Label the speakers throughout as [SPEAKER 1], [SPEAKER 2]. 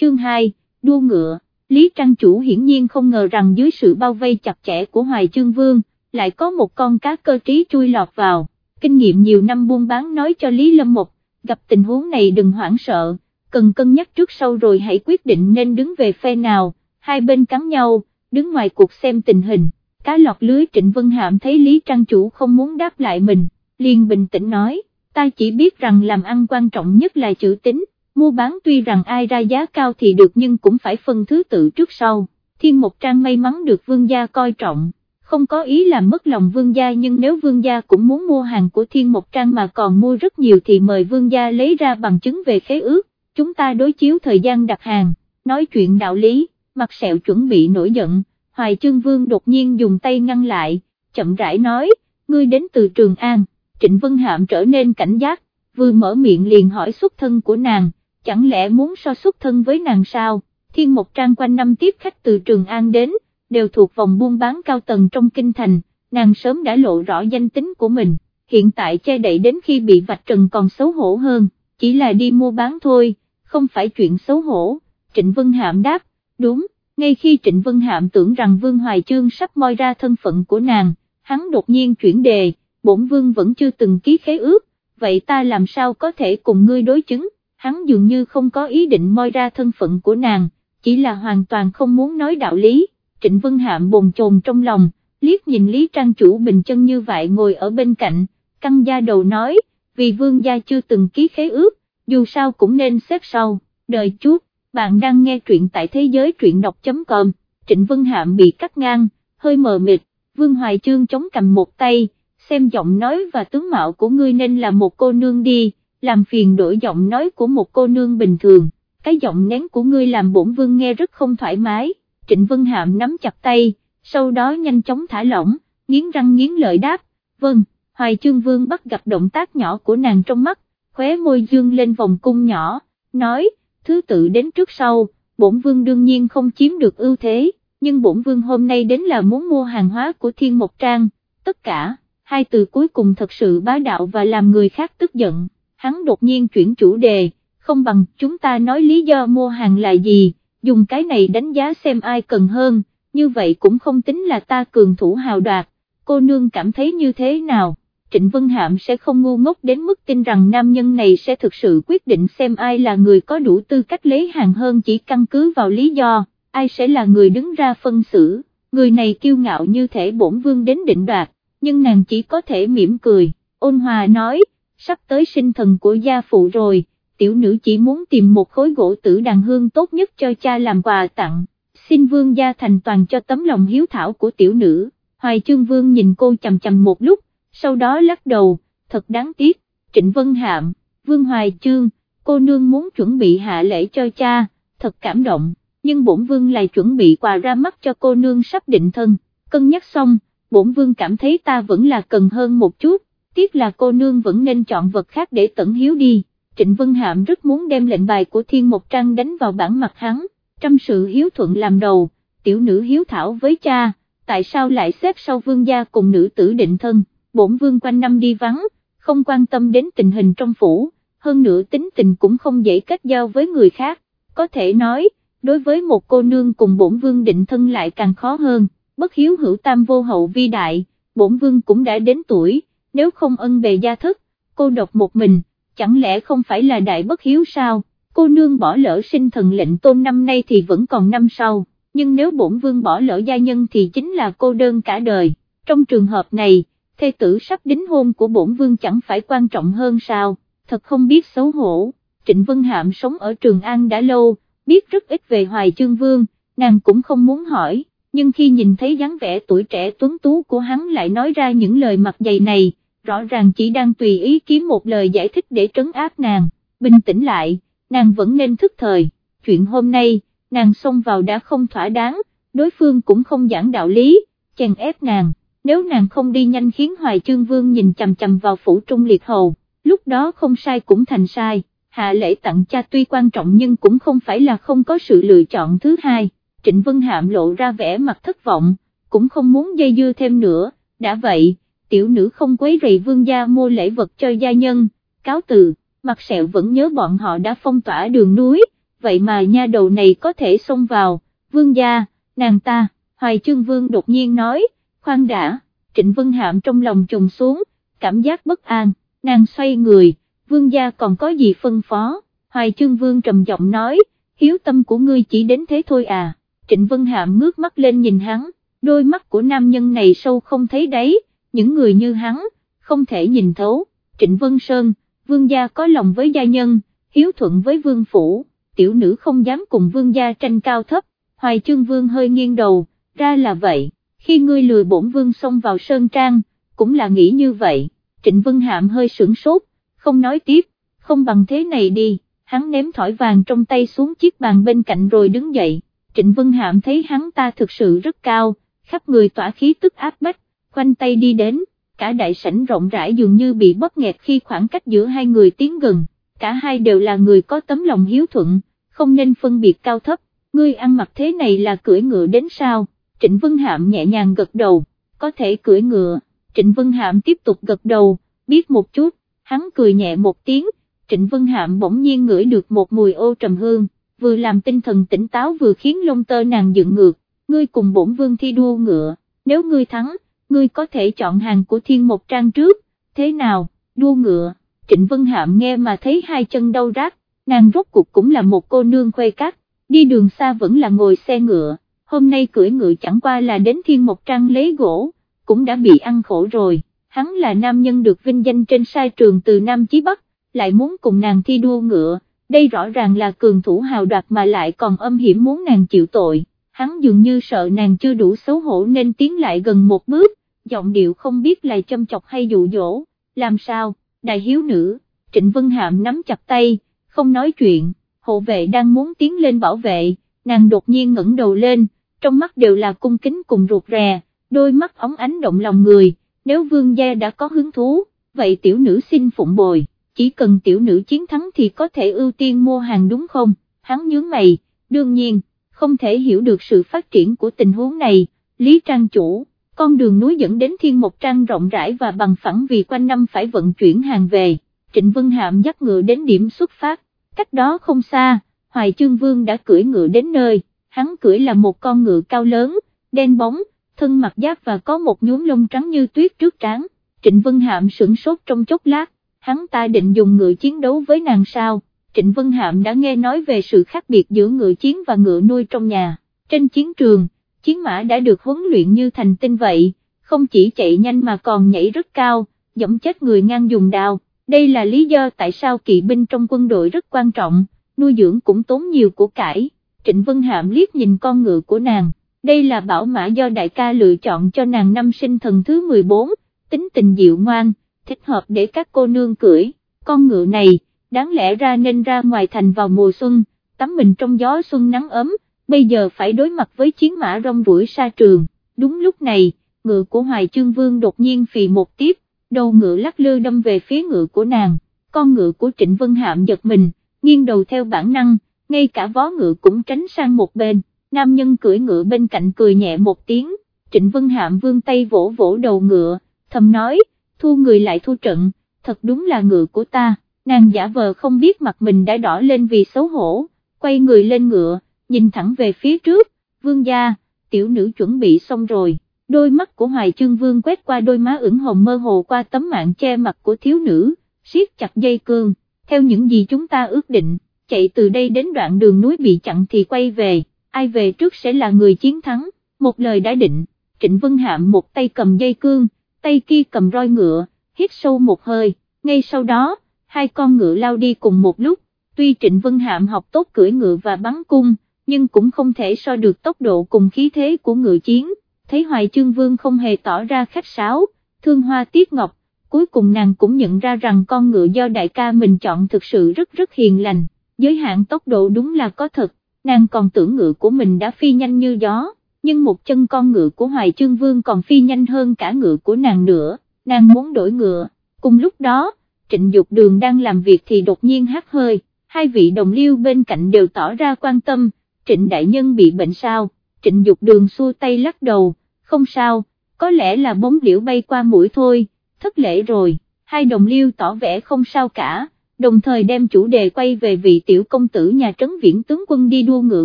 [SPEAKER 1] chương 2, đua ngựa, Lý Trang Chủ hiển nhiên không ngờ rằng dưới sự bao vây chặt chẽ của Hoài Chương Vương, lại có một con cá cơ trí chui lọt vào, kinh nghiệm nhiều năm buôn bán nói cho Lý Lâm Một, gặp tình huống này đừng hoảng sợ, cần cân nhắc trước sau rồi hãy quyết định nên đứng về phe nào, hai bên cắn nhau, đứng ngoài cuộc xem tình hình, cá lọt lưới Trịnh Vân Hạm thấy Lý Trang Chủ không muốn đáp lại mình, liền bình tĩnh nói, ta chỉ biết rằng làm ăn quan trọng nhất là chữ tính, mua bán tuy rằng ai ra giá cao thì được nhưng cũng phải phân thứ tự trước sau, thiên một trang may mắn được vương gia coi trọng, không có ý làm mất lòng vương gia nhưng nếu vương gia cũng muốn mua hàng của thiên một trang mà còn mua rất nhiều thì mời vương gia lấy ra bằng chứng về khế ước, chúng ta đối chiếu thời gian đặt hàng, nói chuyện đạo lý, mặt sẹo chuẩn bị nổi giận, hoài chương vương đột nhiên dùng tay ngăn lại, chậm rãi nói, ngươi đến từ Trường An, Trịnh Vân Hạm trở nên cảnh giác, vừa mở miệng liền hỏi xuất thân của nàng, chẳng lẽ muốn so xuất thân với nàng sao, thiên một trang quanh năm tiếp khách từ Trường An đến, đều thuộc vòng buôn bán cao tầng trong kinh thành, nàng sớm đã lộ rõ danh tính của mình, hiện tại che đậy đến khi bị vạch trần còn xấu hổ hơn, chỉ là đi mua bán thôi, không phải chuyện xấu hổ, Trịnh Vân Hạm đáp, đúng, ngay khi Trịnh Vân Hạm tưởng rằng Vương Hoài Chương sắp moi ra thân phận của nàng, hắn đột nhiên chuyển đề, bổn Vương vẫn chưa từng ký khế ước, vậy ta làm sao có thể cùng ngươi đối chứng, hắn dường như không có ý định moi ra thân phận của nàng, chỉ là hoàn toàn không muốn nói đạo lý, Trịnh Vân Hạm bồn chồn trong lòng, liếc nhìn Lý Trang Chủ bình chân như vậy ngồi ở bên cạnh, căng da đầu nói, vì Vương gia chưa từng ký khế ước, dù sao cũng nên xếp sau, đời chút, bạn đang nghe truyện tại thế giới truyện đọc.com, Trịnh Vân Hạm bị cắt ngang, hơi mờ mịt, Vương Hoài Trương chống cầm một tay, xem giọng nói và tướng mạo của ngươi nên là một cô nương đi, làm phiền đổi giọng nói của một cô nương bình thường, cái giọng nén của ngươi làm bổn vương nghe rất không thoải mái, Trịnh Vân Hạm nắm chặt tay, sau đó nhanh chóng thả lỏng, nghiến răng nghiến lợi đáp, vâng, Hoài Chương Vương bắt gặp động tác nhỏ của nàng trong mắt, khóe môi dương lên vòng cung nhỏ, nói, thứ tự đến trước sau, bổn vương đương nhiên không chiếm được ưu thế, nhưng bổn vương hôm nay đến là muốn mua hàng hóa của thiên Mộc trang, tất cả, hai từ cuối cùng thật sự bá đạo và làm người khác tức giận, hắn đột nhiên chuyển chủ đề, không bằng chúng ta nói lý do mua hàng là gì, dùng cái này đánh giá xem ai cần hơn, như vậy cũng không tính là ta cường thủ hào đoạt, cô nương cảm thấy như thế nào? Trịnh Vân Hạm sẽ không ngu ngốc đến mức tin rằng nam nhân này sẽ thực sự quyết định xem ai là người có đủ tư cách lấy hàng hơn chỉ căn cứ vào lý do, ai sẽ là người đứng ra phân xử, người này kiêu ngạo như thể bổn vương đến định đoạt, nhưng nàng chỉ có thể mỉm cười, ôn hòa nói, sắp tới sinh thần của gia phụ rồi, tiểu nữ chỉ muốn tìm một khối gỗ tử đàn hương tốt nhất cho cha làm quà tặng, xin vương gia thành toàn cho tấm lòng hiếu thảo của tiểu nữ, hoài chương vương nhìn cô chầm chầm một lúc, sau đó lắc đầu, thật đáng tiếc, Trịnh Vân Hạm, Vương Hoài Chương, cô nương muốn chuẩn bị hạ lễ cho cha, thật cảm động, nhưng bổn vương lại chuẩn bị quà ra mắt cho cô nương sắp định thân, cân nhắc xong, bổn vương cảm thấy ta vẫn là cần hơn một chút, tiếc là cô nương vẫn nên chọn vật khác để tận hiếu đi, Trịnh Vân Hạm rất muốn đem lệnh bài của Thiên Một Trăng đánh vào bản mặt hắn, trong sự hiếu thuận làm đầu, tiểu nữ hiếu thảo với cha, tại sao lại xếp sau vương gia cùng nữ tử định thân? Bổn vương quanh năm đi vắng, không quan tâm đến tình hình trong phủ, hơn nữa tính tình cũng không dễ kết giao với người khác, có thể nói, đối với một cô nương cùng bổn vương định thân lại càng khó hơn, bất hiếu hữu tam vô hậu vi đại, bổn vương cũng đã đến tuổi, nếu không ân bề gia thất, cô độc một mình, chẳng lẽ không phải là đại bất hiếu sao, cô nương bỏ lỡ sinh thần lệnh tôn năm nay thì vẫn còn năm sau, nhưng nếu bổn vương bỏ lỡ gia nhân thì chính là cô đơn cả đời, trong trường hợp này, thê tử sắp đính hôn của bổn vương chẳng phải quan trọng hơn sao, thật không biết xấu hổ, Trịnh Vân Hạm sống ở Trường An đã lâu, biết rất ít về Hoài Chương Vương, nàng cũng không muốn hỏi, nhưng khi nhìn thấy dáng vẻ tuổi trẻ tuấn tú của hắn lại nói ra những lời mặt dày này, rõ ràng chỉ đang tùy ý kiếm một lời giải thích để trấn áp nàng, bình tĩnh lại, nàng vẫn nên thức thời, chuyện hôm nay, nàng xông vào đã không thỏa đáng, đối phương cũng không giảng đạo lý, chèn ép nàng. Nếu nàng không đi nhanh khiến Hoài Chương Vương nhìn chầm chầm vào phủ trung liệt hầu, lúc đó không sai cũng thành sai, hạ lễ tặng cha tuy quan trọng nhưng cũng không phải là không có sự lựa chọn thứ hai, Trịnh Vân Hạm lộ ra vẻ mặt thất vọng, cũng không muốn dây dưa thêm nữa, đã vậy, tiểu nữ không quấy rầy vương gia mua lễ vật cho gia nhân, cáo từ, mặt sẹo vẫn nhớ bọn họ đã phong tỏa đường núi, vậy mà nha đầu này có thể xông vào, vương gia, nàng ta, Hoài Chương Vương đột nhiên nói, khoan đã, Trịnh Vân Hạm trong lòng trùng xuống, cảm giác bất an, nàng xoay người, vương gia còn có gì phân phó, Hoài Chương Vương trầm giọng nói, hiếu tâm của ngươi chỉ đến thế thôi à, Trịnh Vân Hạm ngước mắt lên nhìn hắn, đôi mắt của nam nhân này sâu không thấy đấy, những người như hắn, không thể nhìn thấu, Trịnh Vân Sơn, vương gia có lòng với gia nhân, hiếu thuận với vương phủ, tiểu nữ không dám cùng vương gia tranh cao thấp, Hoài Chương Vương hơi nghiêng đầu, ra là vậy, khi ngươi lừa bổn vương xông vào Sơn Trang, cũng là nghĩ như vậy, Trịnh Vân Hạm hơi sửng sốt, không nói tiếp, không bằng thế này đi, hắn ném thỏi vàng trong tay xuống chiếc bàn bên cạnh rồi đứng dậy, Trịnh Vân Hạm thấy hắn ta thực sự rất cao, khắp người tỏa khí tức áp bách, khoanh tay đi đến, cả đại sảnh rộng rãi dường như bị bóp nghẹt khi khoảng cách giữa hai người tiến gần, cả hai đều là người có tấm lòng hiếu thuận, không nên phân biệt cao thấp, ngươi ăn mặc thế này là cưỡi ngựa đến sao, Trịnh Vân Hạm nhẹ nhàng gật đầu, có thể cưỡi ngựa, Trịnh Vân Hạm tiếp tục gật đầu, biết một chút, hắn cười nhẹ một tiếng, Trịnh Vân Hạm bỗng nhiên ngửi được một mùi ô trầm hương, vừa làm tinh thần tỉnh táo vừa khiến lông tơ nàng dựng ngược, ngươi cùng bổn vương thi đua ngựa, nếu ngươi thắng, ngươi có thể chọn hàng của thiên một trang trước, thế nào, đua ngựa, Trịnh Vân Hạm nghe mà thấy hai chân đau rát, nàng rốt cuộc cũng là một cô nương khuê cắt, đi đường xa vẫn là ngồi xe ngựa, hôm nay cưỡi ngựa chẳng qua là đến thiên một trang lấy gỗ, cũng đã bị ăn khổ rồi, hắn là nam nhân được vinh danh trên sai trường từ Nam Chí Bắc, lại muốn cùng nàng thi đua ngựa, đây rõ ràng là cường thủ hào đoạt mà lại còn âm hiểm muốn nàng chịu tội, hắn dường như sợ nàng chưa đủ xấu hổ nên tiến lại gần một bước, giọng điệu không biết là châm chọc hay dụ dỗ, làm sao, đại hiếu nữ, Trịnh Vân Hạm nắm chặt tay, không nói chuyện, hộ vệ đang muốn tiến lên bảo vệ, nàng đột nhiên ngẩng đầu lên, trong mắt đều là cung kính cùng ruột rè, đôi mắt óng ánh động lòng người, nếu vương gia đã có hứng thú, vậy tiểu nữ xin phụng bồi, chỉ cần tiểu nữ chiến thắng thì có thể ưu tiên mua hàng đúng không, hắn nhướng mày, đương nhiên, không thể hiểu được sự phát triển của tình huống này, Lý Trang Chủ, con đường núi dẫn đến thiên một trang rộng rãi và bằng phẳng vì quanh năm phải vận chuyển hàng về, Trịnh Vân Hạm dắt ngựa đến điểm xuất phát, cách đó không xa, Hoài Chương Vương đã cưỡi ngựa đến nơi, hắn cưỡi là một con ngựa cao lớn, đen bóng, thân mặt giáp và có một nhúm lông trắng như tuyết trước trán, Trịnh Vân Hạm sửng sốt trong chốc lát, hắn ta định dùng ngựa chiến đấu với nàng sao, Trịnh Vân Hạm đã nghe nói về sự khác biệt giữa ngựa chiến và ngựa nuôi trong nhà, trên chiến trường, chiến mã đã được huấn luyện như thành tinh vậy, không chỉ chạy nhanh mà còn nhảy rất cao, dẫm chết người ngang dùng đao, đây là lý do tại sao kỵ binh trong quân đội rất quan trọng, nuôi dưỡng cũng tốn nhiều của cải, Trịnh Vân Hạm liếc nhìn con ngựa của nàng, đây là bảo mã do đại ca lựa chọn cho nàng năm sinh thần thứ 14, tính tình dịu ngoan, thích hợp để các cô nương cưỡi, con ngựa này, đáng lẽ ra nên ra ngoài thành vào mùa xuân, tắm mình trong gió xuân nắng ấm, bây giờ phải đối mặt với chiến mã rong ruổi xa trường, đúng lúc này, ngựa của Hoài Chương Vương đột nhiên phì một tiếp, đầu ngựa lắc lư đâm về phía ngựa của nàng, con ngựa của Trịnh Vân Hạm giật mình, nghiêng đầu theo bản năng, ngay cả vó ngựa cũng tránh sang một bên, nam nhân cưỡi ngựa bên cạnh cười nhẹ một tiếng, Trịnh Vân Hạm vương tay vỗ vỗ đầu ngựa, thầm nói, thu người lại thu trận, thật đúng là ngựa của ta, nàng giả vờ không biết mặt mình đã đỏ lên vì xấu hổ, quay người lên ngựa, nhìn thẳng về phía trước, vương gia, tiểu nữ chuẩn bị xong rồi, đôi mắt của Hoài Trương Vương quét qua đôi má ửng hồng mơ hồ qua tấm mạng che mặt của thiếu nữ, siết chặt dây cương, theo những gì chúng ta ước định, chạy từ đây đến đoạn đường núi bị chặn thì quay về, ai về trước sẽ là người chiến thắng, một lời đã định, Trịnh Vân Hạm một tay cầm dây cương, tay kia cầm roi ngựa, hít sâu một hơi, ngay sau đó, hai con ngựa lao đi cùng một lúc, tuy Trịnh Vân Hạm học tốt cưỡi ngựa và bắn cung, nhưng cũng không thể so được tốc độ cùng khí thế của ngựa chiến, thấy Hoài Chương Vương không hề tỏ ra khách sáo, thương hoa tiết ngọc, cuối cùng nàng cũng nhận ra rằng con ngựa do đại ca mình chọn thực sự rất rất hiền lành, giới hạn tốc độ đúng là có thật, nàng còn tưởng ngựa của mình đã phi nhanh như gió, nhưng một chân con ngựa của Hoài Chương Vương còn phi nhanh hơn cả ngựa của nàng nữa, nàng muốn đổi ngựa, cùng lúc đó, trịnh Dục đường đang làm việc thì đột nhiên hát hơi, hai vị đồng liêu bên cạnh đều tỏ ra quan tâm, trịnh đại nhân bị bệnh sao, trịnh Dục đường xua tay lắc đầu, không sao, có lẽ là bóng liễu bay qua mũi thôi, thất lễ rồi, hai đồng liêu tỏ vẻ không sao cả, đồng thời đem chủ đề quay về vị tiểu công tử nhà trấn viễn tướng quân đi đua ngựa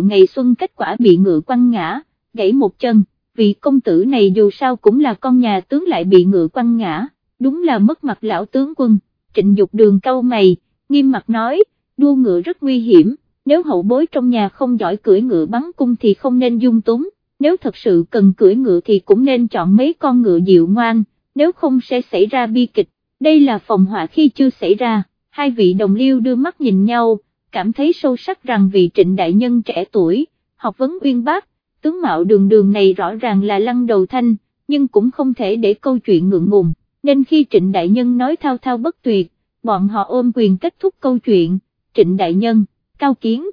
[SPEAKER 1] ngày xuân kết quả bị ngựa quăng ngã, gãy một chân, vị công tử này dù sao cũng là con nhà tướng lại bị ngựa quăng ngã, đúng là mất mặt lão tướng quân, trịnh dục đường câu mày, nghiêm mặt nói, đua ngựa rất nguy hiểm, nếu hậu bối trong nhà không giỏi cưỡi ngựa bắn cung thì không nên dung túng, nếu thật sự cần cưỡi ngựa thì cũng nên chọn mấy con ngựa dịu ngoan, nếu không sẽ xảy ra bi kịch, đây là phòng họa khi chưa xảy ra, hai vị đồng liêu đưa mắt nhìn nhau, cảm thấy sâu sắc rằng vị trịnh đại nhân trẻ tuổi, học vấn uyên bác, tướng mạo đường đường này rõ ràng là lăng đầu thanh, nhưng cũng không thể để câu chuyện ngượng ngùng, nên khi trịnh đại nhân nói thao thao bất tuyệt, bọn họ ôm quyền kết thúc câu chuyện, trịnh đại nhân, cao kiến,